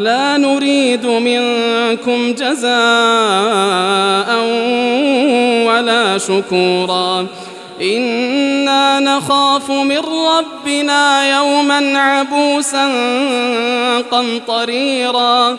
لا نريد منكم جزاء ولا شكورا. إنا نخاف من ربنا يوما عبوسا قمطريرا.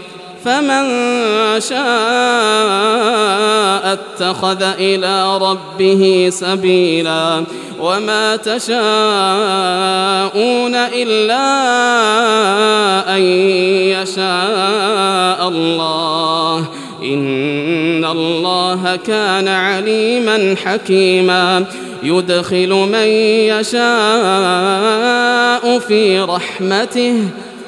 فمن شاء اتخذ إلى ربه سبيلا وما تشاءون إلا أن يشاء الله. إن الله كان عليما حكيما. يدخل من يشاء في رحمته.